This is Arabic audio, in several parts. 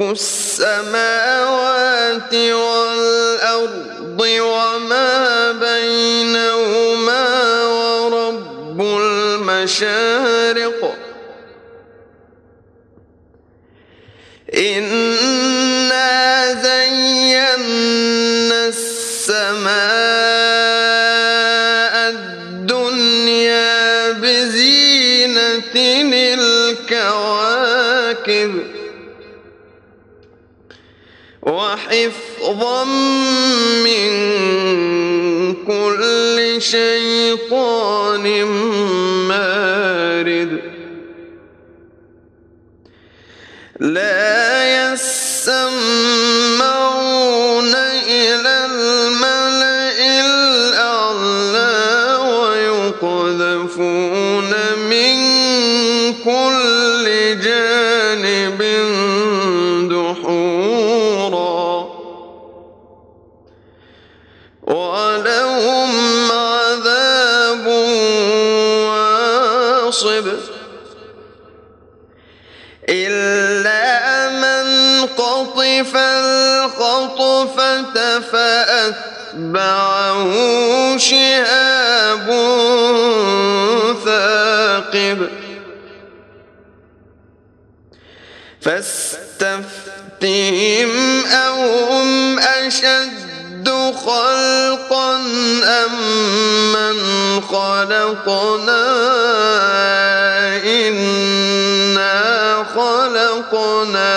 رب السماوات والأرض وما بينهما ورب المشارق وحفظا من كل شيطان مارد شهاب ثاقب. فاستفتهم أهم أشد خلقا أم من خلقنا؟ إنا خلقناهم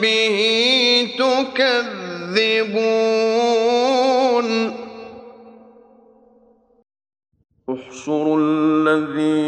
به تكذبون. احشروا الذين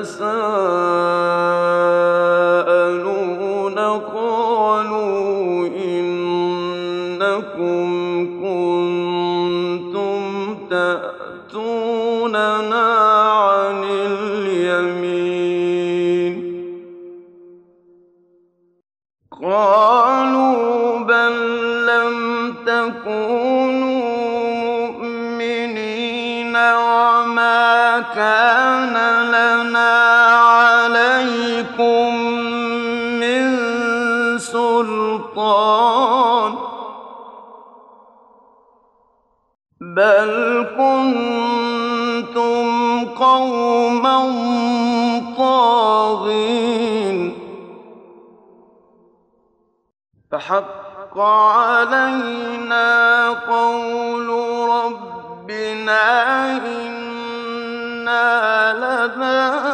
يتساءلون سلطان بل كنتم قوما طاغين. فحق علينا قول ربنا إنا لذائقون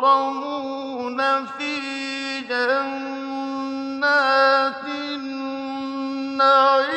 مكرمون في جنات النعيم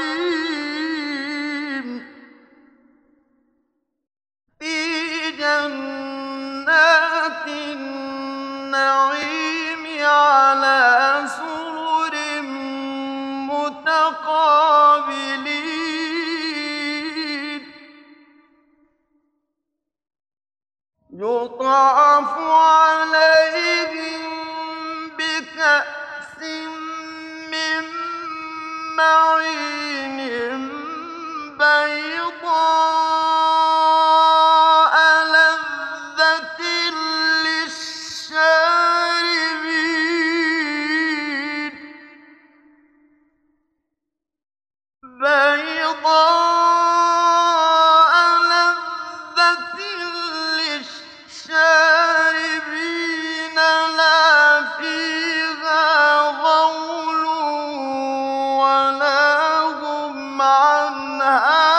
أنهار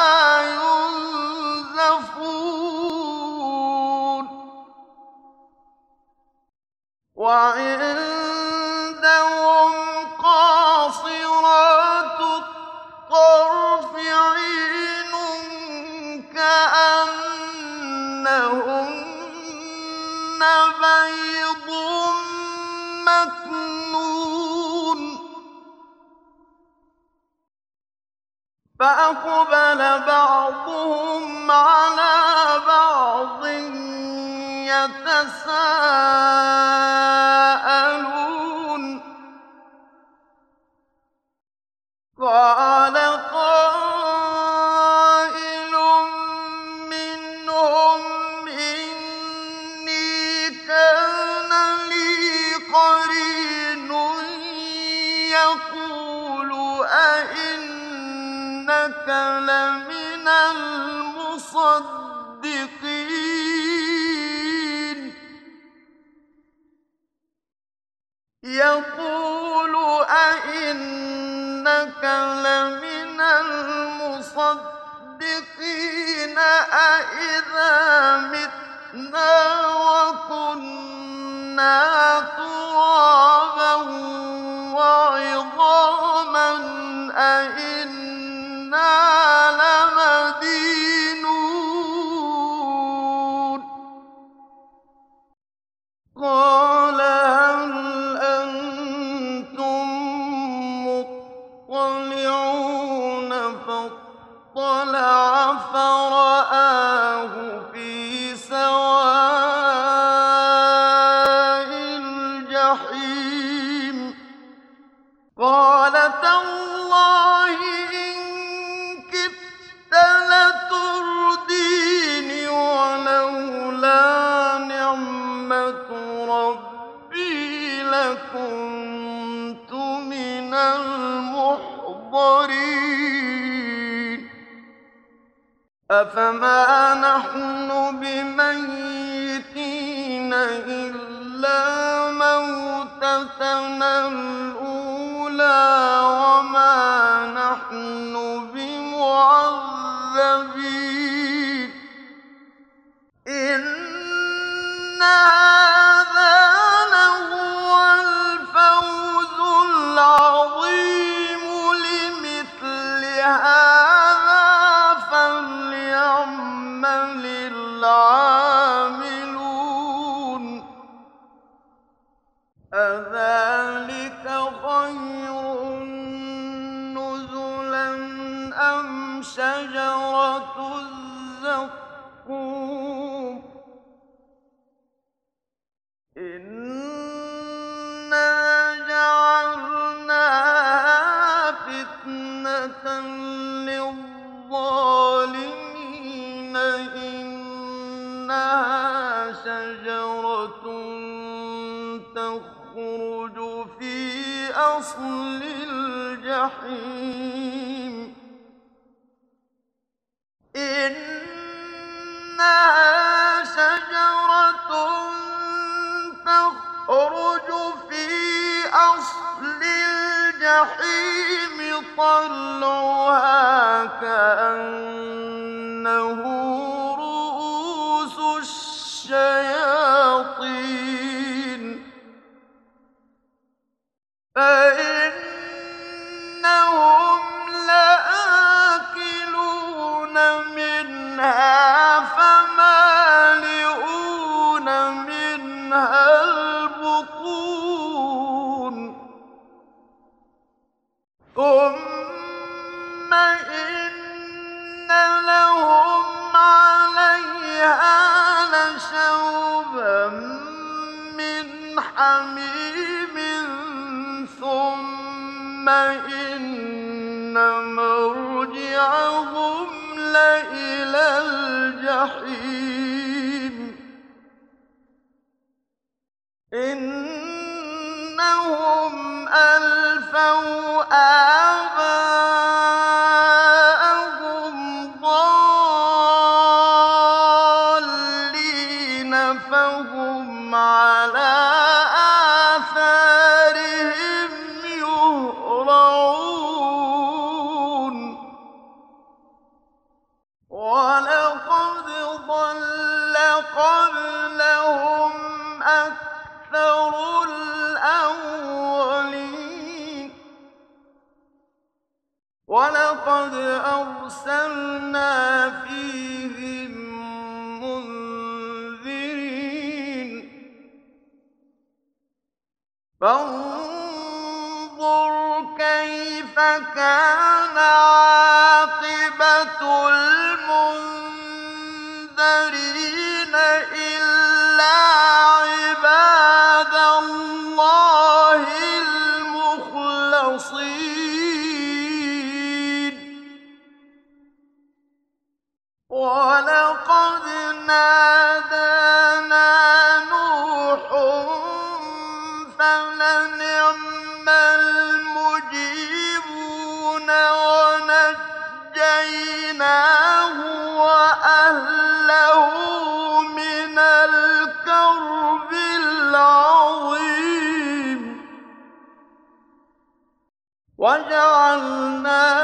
يقول أئنك لمن المصدقين أئذا متنا وكنا ترابا وعظاما أئنا أفما نحن بميتين إلا موتتنا الأولى وما وَصْلِ الْجَحِيمِ. إِنَّهَا شَجَرَةٌ تَخْرُجُ فِي أَصْلِ الْجَحِيمِ طَلْعُهَا كَأَنَّهُ حميم ثم إن مرجعهم لإلى الجحيم. إنهم ألفوا آباءهم كَانَ عَاقِبَةُ الْمُنذَرِينَ إِلَّا عِبَادَ اللَّهِ الْمُخْلَصِينَ. وَلَقَدْ وَجَعَلْنَا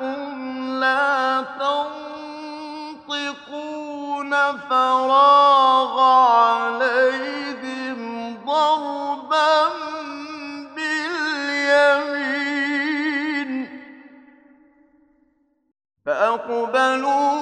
لَكُمْ لَا تَنطِقُونَ فَرَاغَ عَلَيْهِمْ ضَرْبًا بِالْيَمِينِ فَأَقْبَلُوا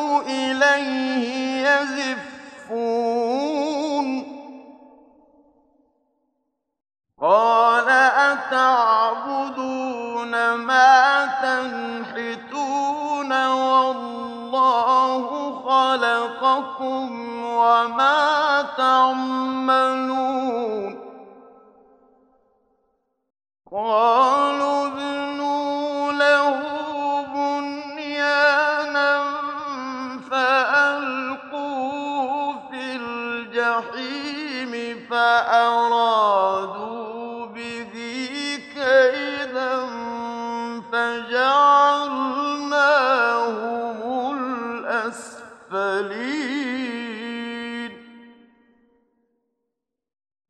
تَعْمَلُونَ. قَالُوا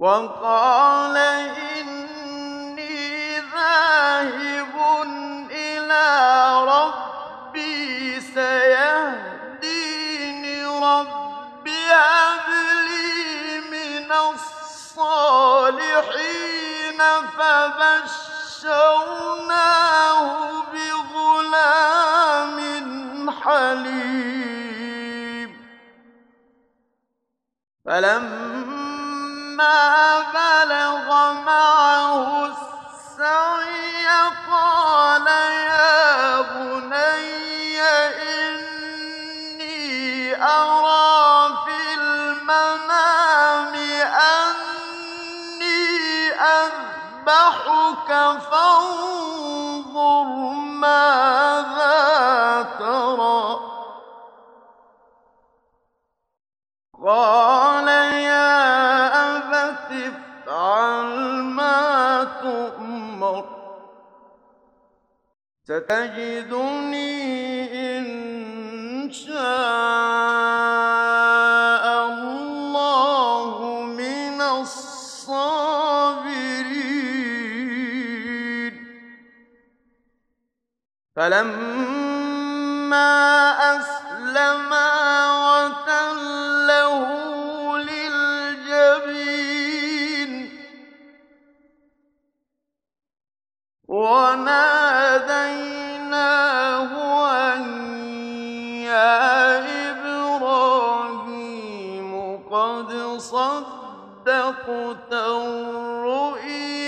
وَقَالَ إِنِّي ذَاهِبٌ إِلَىٰ رَبِّي سَيَهْدِينِ رَبِّ هَبْ لِي مِنَ الصَّالِحِينَ فَبَشَّرْنَاهُ بِغُلَامٍ حَلِيمٍ. فَلَمَّا بلغ معه السعي قال تقتل رؤيا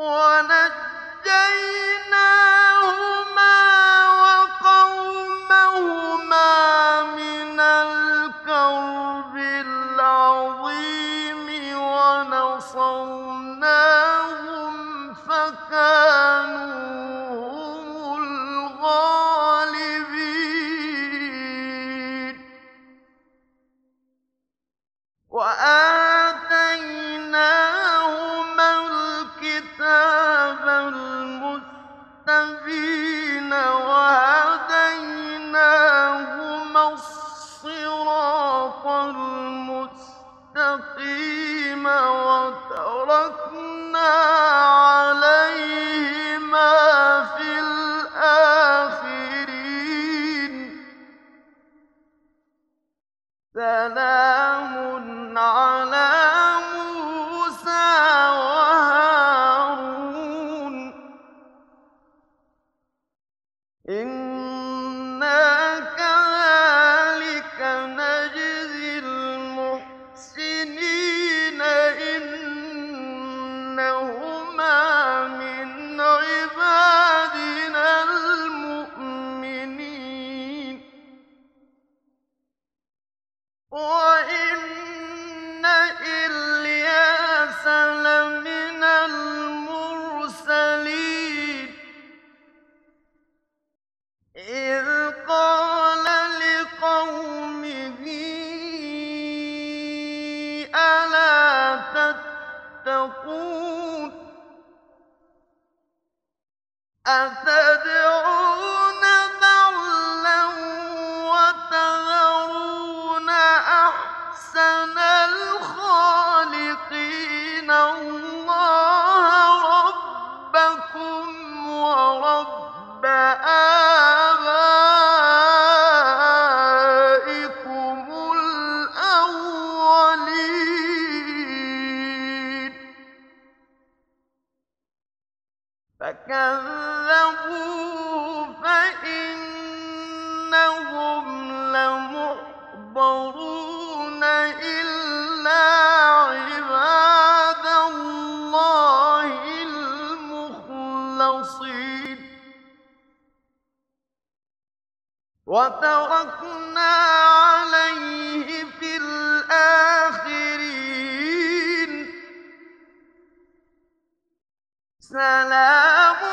我 فإنهم لمحضرون إلا عباد الله المخلصين. وتركنا عليه سلام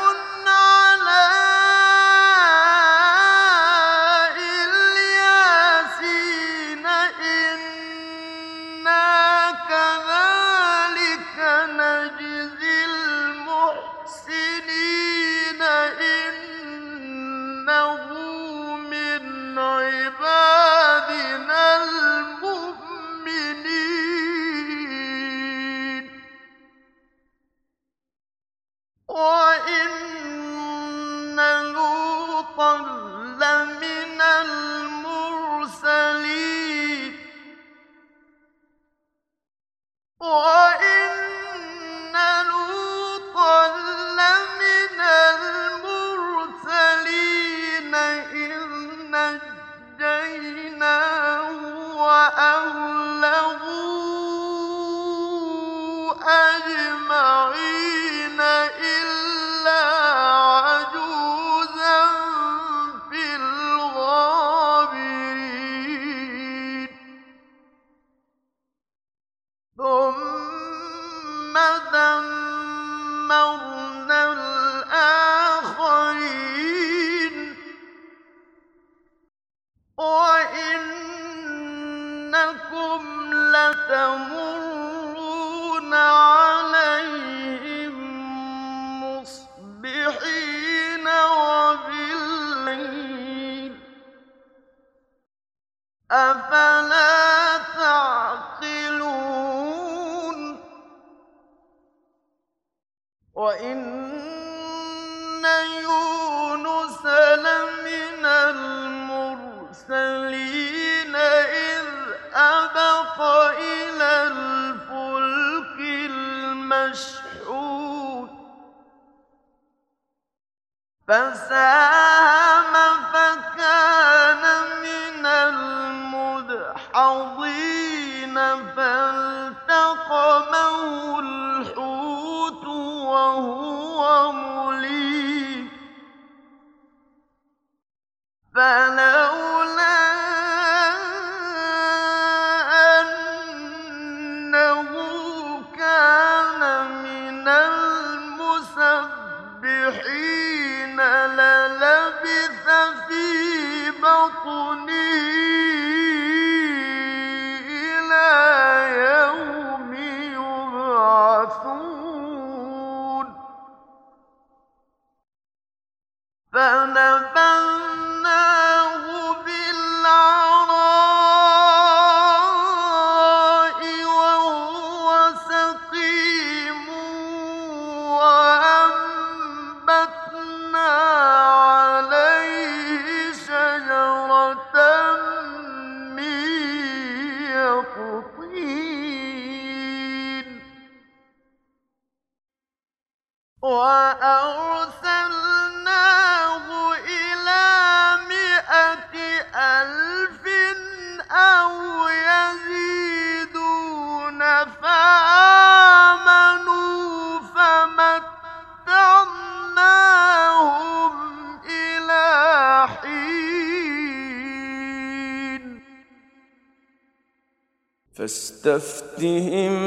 分散。فاستفتهم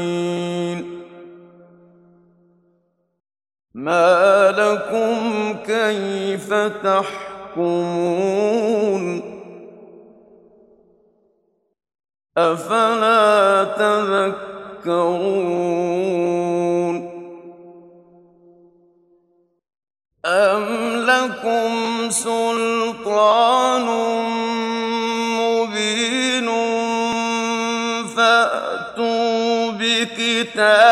لكم كيف تحكمون؟ أفلا تذكرون؟ أم لكم سلطان مبين فأتوا بكتابكم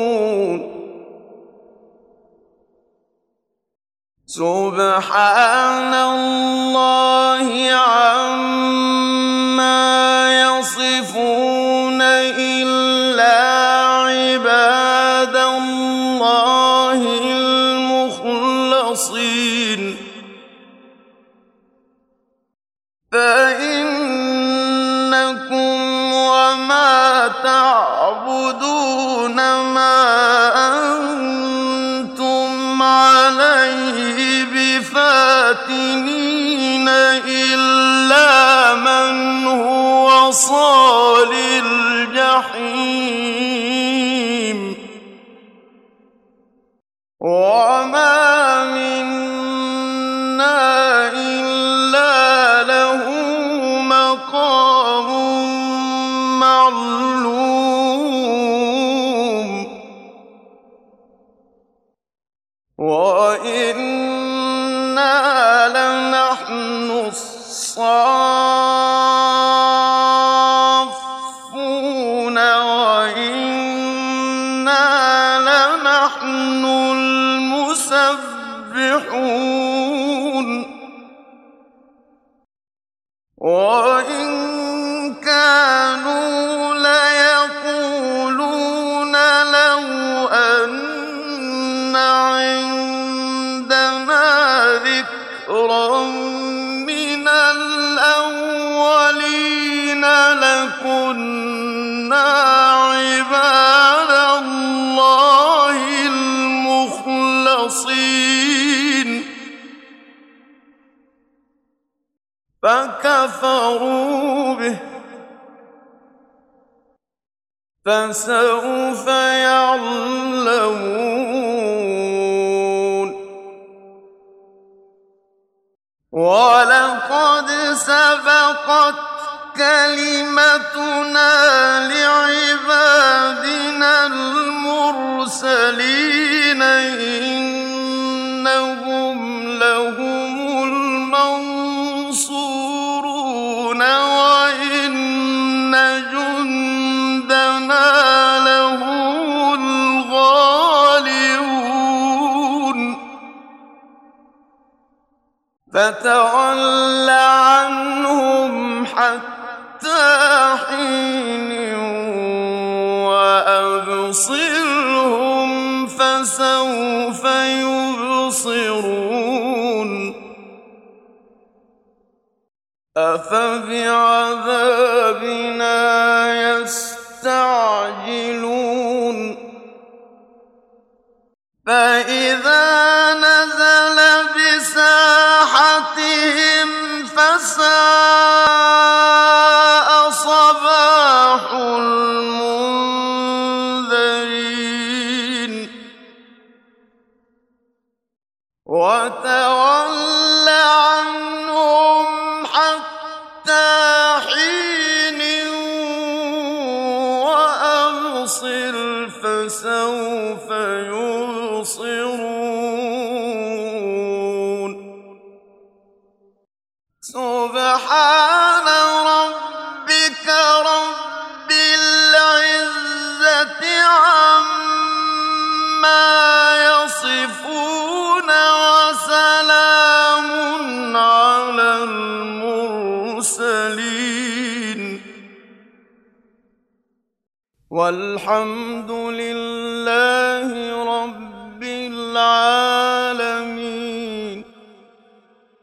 سبحان الله عما صال الجحيم. وما فكفروا به. فسوف يعلمون. ولقد سبقت كلمتنا لعبادنا المرسلين فتول عنهم حتى حين وأبصرهم فسوف يبصرون. أفبعذابنا يستعجلون؟ فإذا والحمد لله